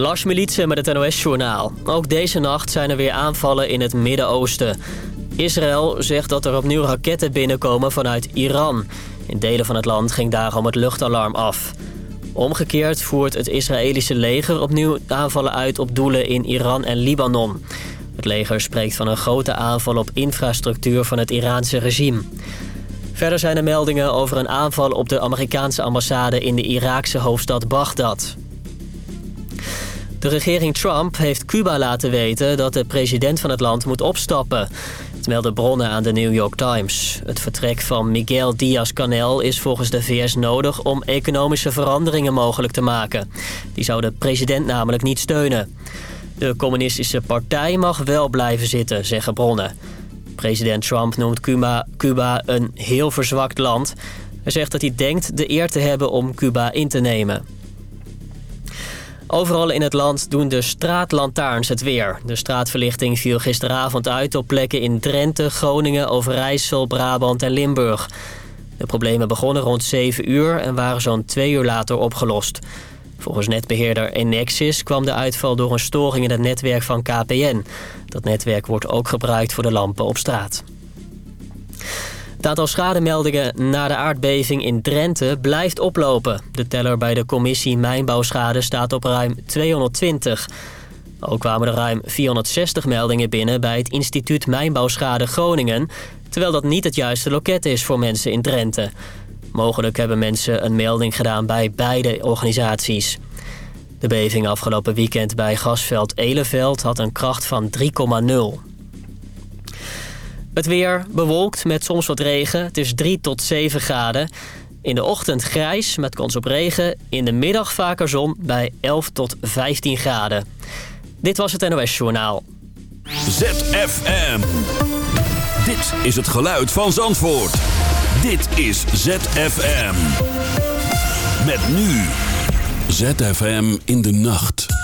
Lars Militsen met het NOS-journaal. Ook deze nacht zijn er weer aanvallen in het Midden-Oosten. Israël zegt dat er opnieuw raketten binnenkomen vanuit Iran. In delen van het land ging daarom het luchtalarm af. Omgekeerd voert het Israëlische leger opnieuw aanvallen uit op doelen in Iran en Libanon. Het leger spreekt van een grote aanval op infrastructuur van het Iraanse regime. Verder zijn er meldingen over een aanval op de Amerikaanse ambassade in de Iraakse hoofdstad Bagdad. De regering Trump heeft Cuba laten weten dat de president van het land moet opstappen. Het melden bronnen aan de New York Times. Het vertrek van Miguel Diaz-Canel is volgens de VS nodig om economische veranderingen mogelijk te maken. Die zou de president namelijk niet steunen. De communistische partij mag wel blijven zitten, zeggen bronnen. President Trump noemt Cuba een heel verzwakt land. Hij zegt dat hij denkt de eer te hebben om Cuba in te nemen. Overal in het land doen de straatlantaarns het weer. De straatverlichting viel gisteravond uit op plekken in Drenthe, Groningen, Overijssel, Brabant en Limburg. De problemen begonnen rond 7 uur en waren zo'n twee uur later opgelost. Volgens netbeheerder Enexis kwam de uitval door een storing in het netwerk van KPN. Dat netwerk wordt ook gebruikt voor de lampen op straat. Het aantal schademeldingen na de aardbeving in Drenthe blijft oplopen. De teller bij de commissie Mijnbouwschade staat op ruim 220. Ook kwamen er ruim 460 meldingen binnen bij het instituut Mijnbouwschade Groningen... terwijl dat niet het juiste loket is voor mensen in Drenthe. Mogelijk hebben mensen een melding gedaan bij beide organisaties. De beving afgelopen weekend bij gasveld Eleveld had een kracht van 3,0. Het weer bewolkt met soms wat regen. Het is 3 tot 7 graden. In de ochtend grijs met kans op regen. In de middag vaker zon bij 11 tot 15 graden. Dit was het NOS Journaal. ZFM. Dit is het geluid van Zandvoort. Dit is ZFM. Met nu. ZFM in de nacht.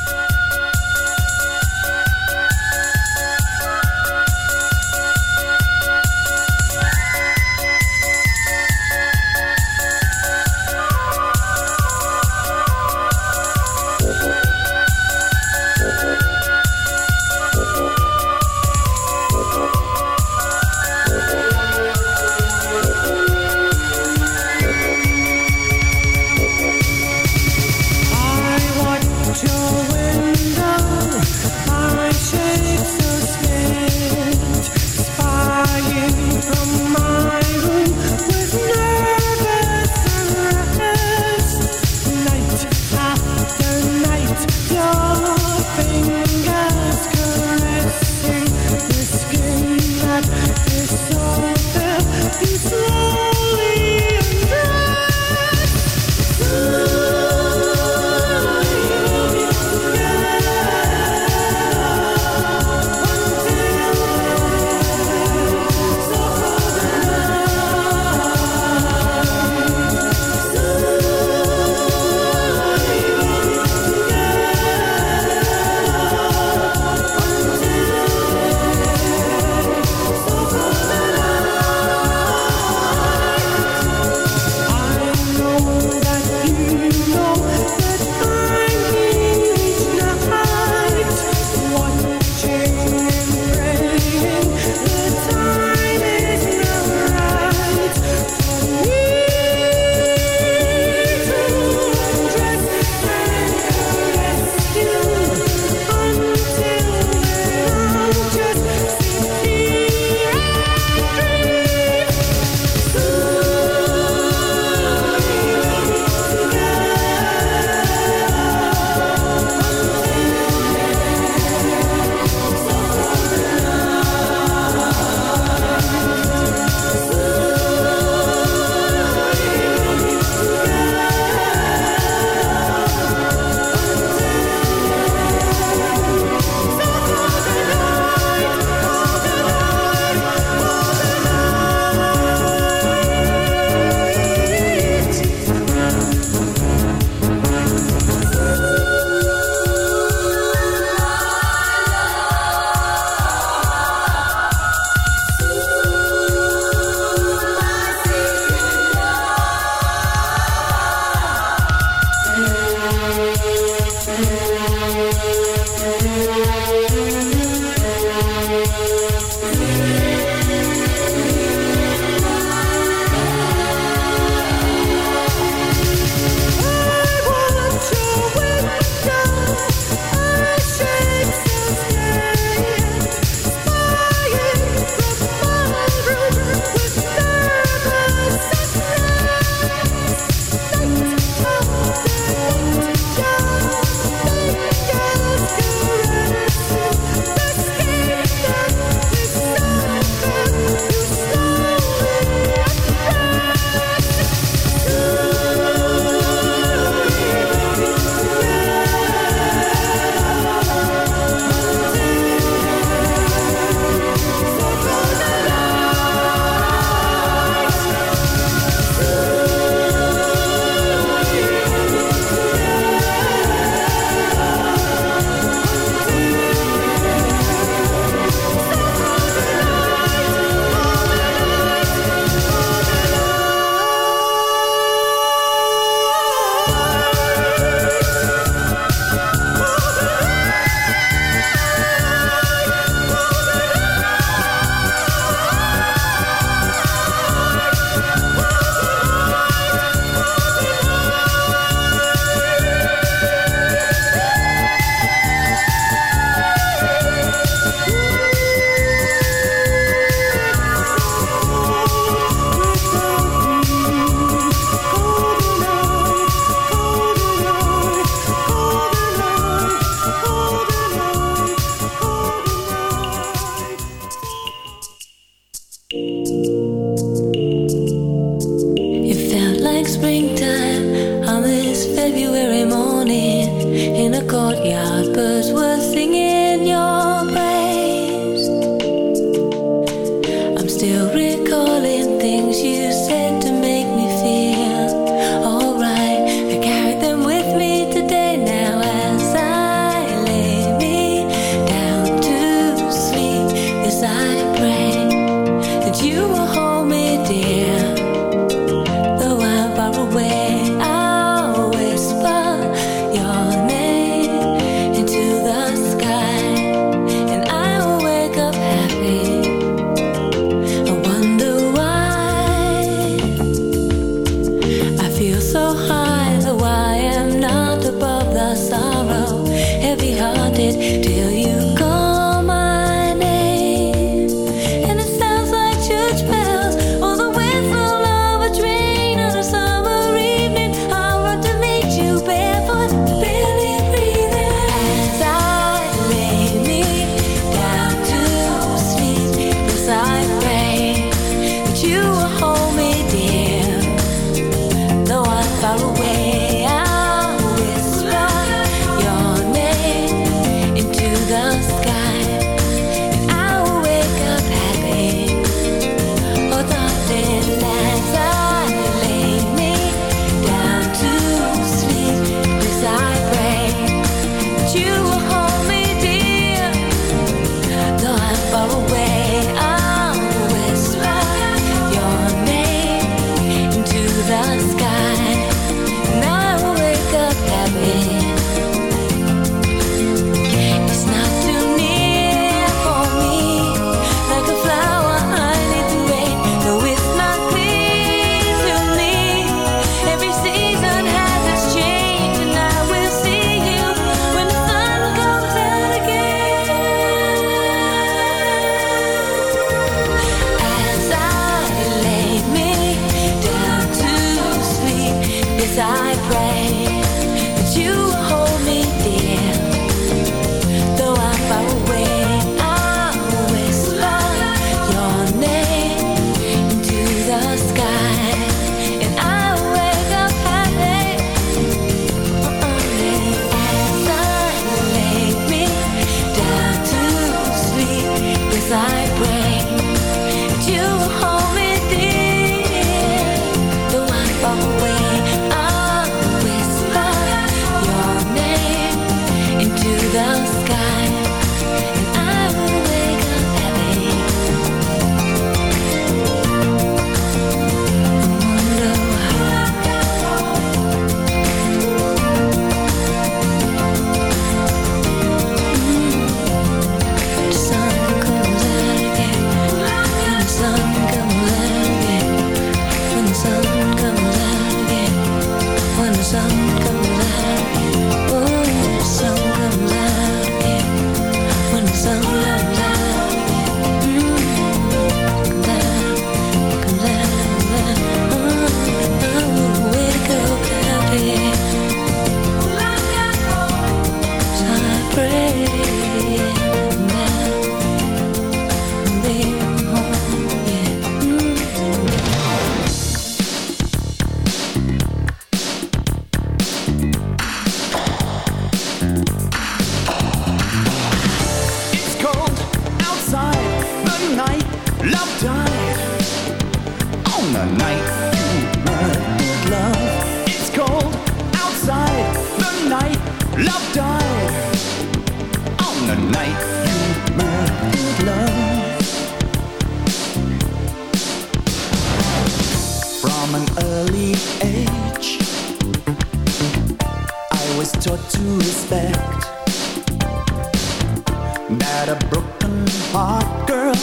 got a broken heart, girl.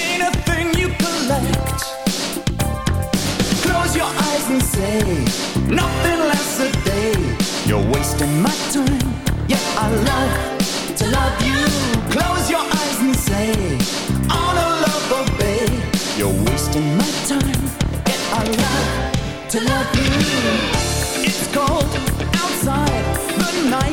Ain't a thing you collect. Close your eyes and say, nothing lasts a day. You're wasting my time. Yeah, I love to love you. Close your eyes and say, all a no love, obey. You're wasting my time. Yeah, I love to love you. It's cold outside the night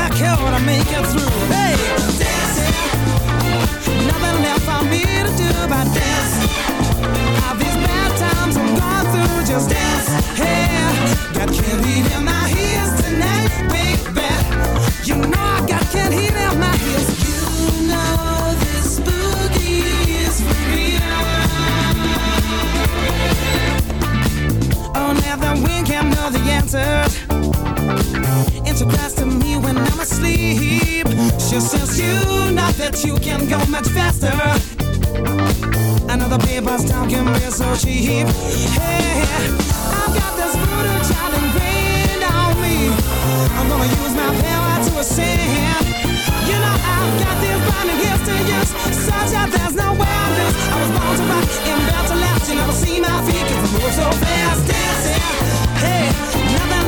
I care what make it through. Dancing. Nothing left for me to do but dance. All these bad times I've through, just dance. Got candy in my tonight, baby. You know I got candy in my. You know this boogie is for real. Oh, the wind can know the. And she cries to me when I'm asleep. She says, You know that you can go much faster. Another paper's can be so cheap. Hey, I've got this brutal child ingrained on me. I'm gonna use my power to ascend. You know I've got these blinding gifts to use, such that there's no way I lose. I was born to rock and built to last. You never see my feet 'cause I move so fast dancing. Hey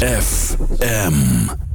FM.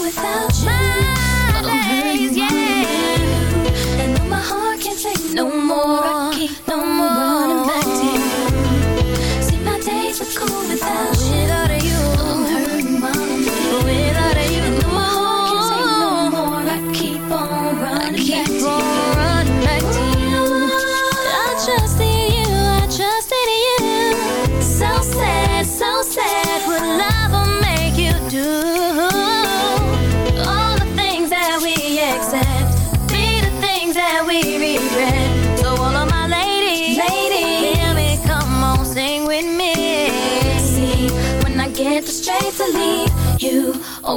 without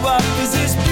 Cause it's this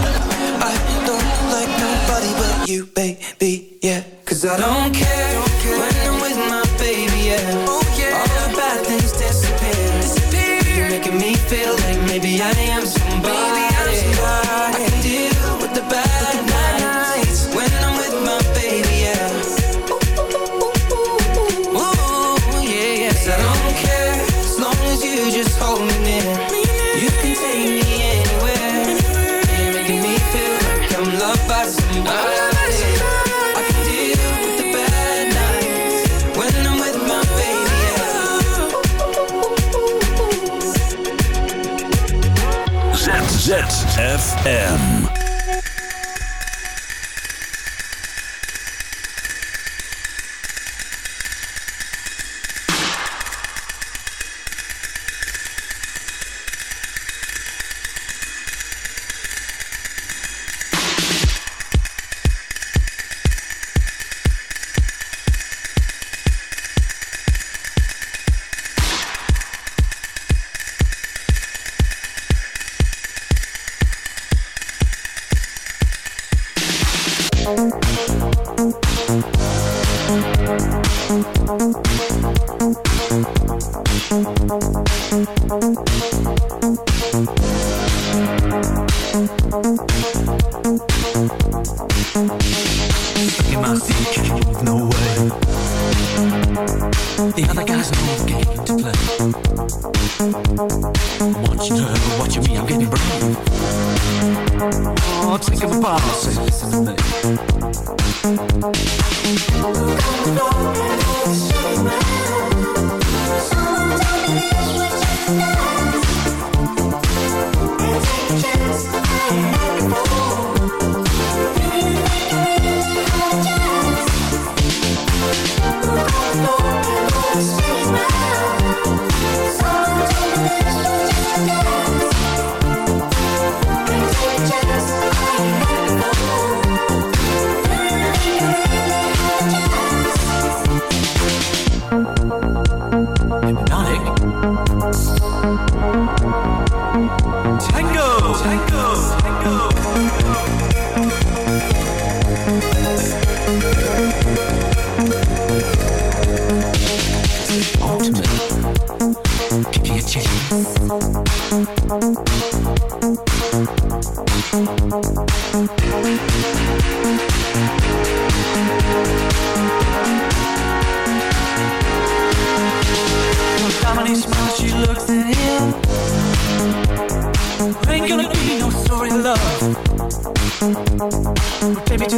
ZFM.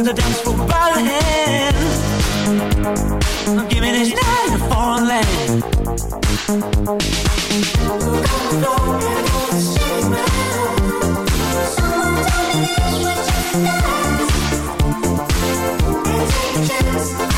The dance floor by the hand. Give me this night in a foreign land. Just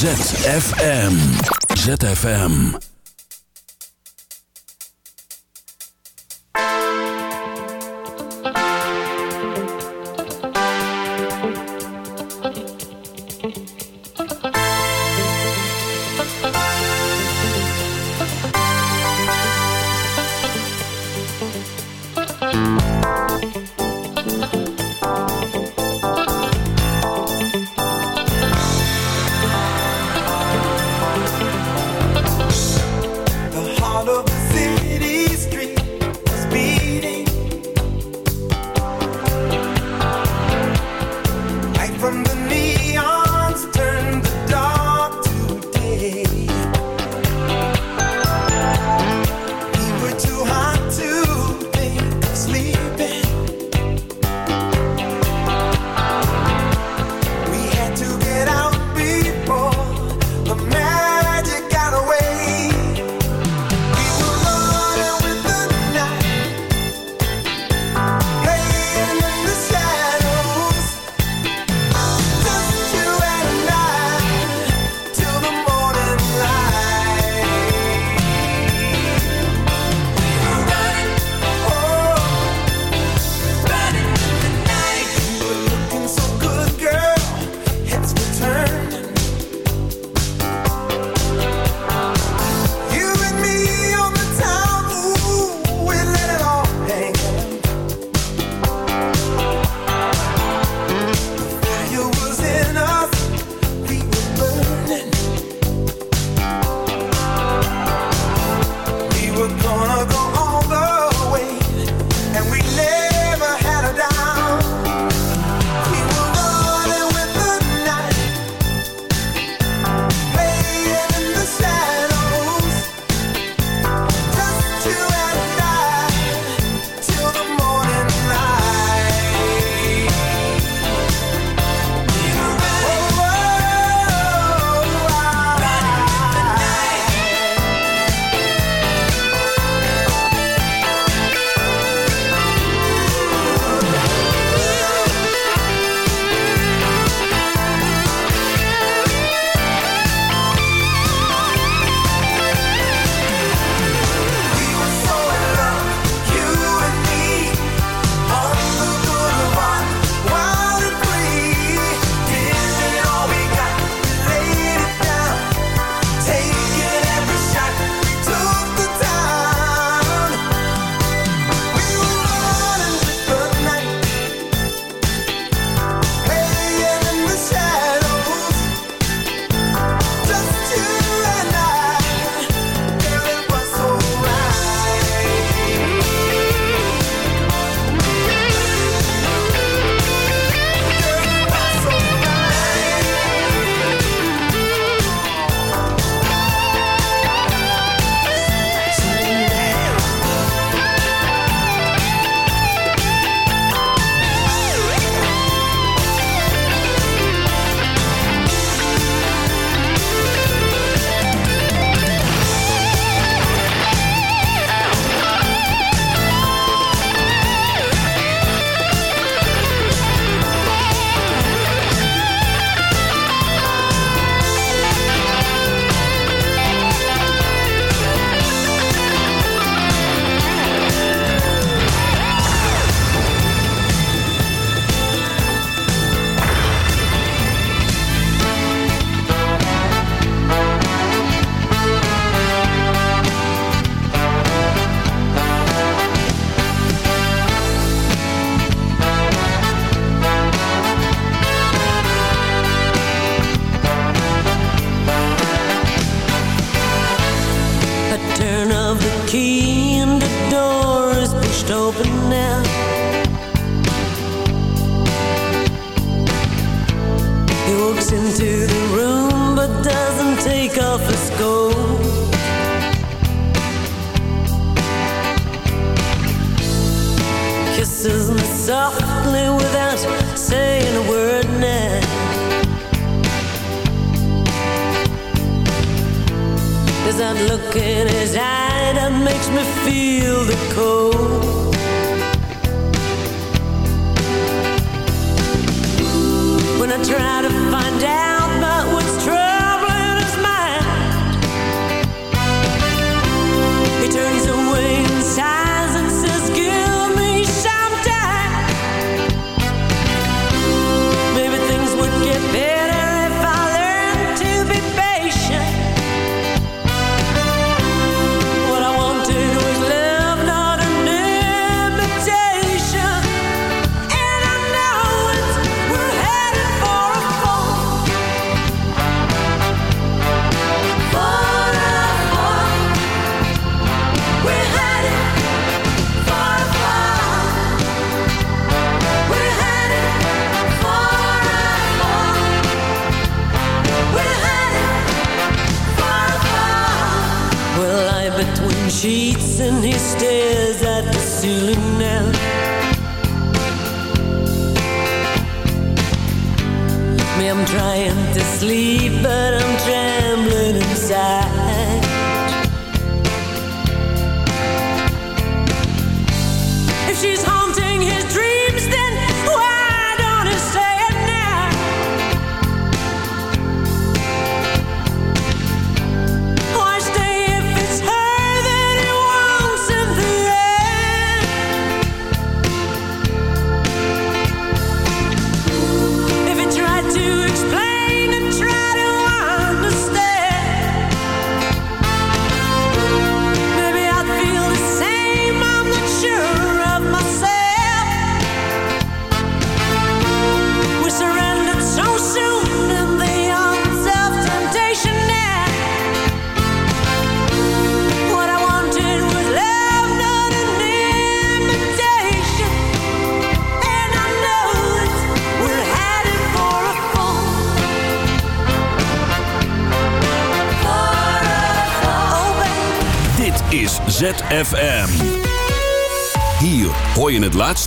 ZFM. ZFM.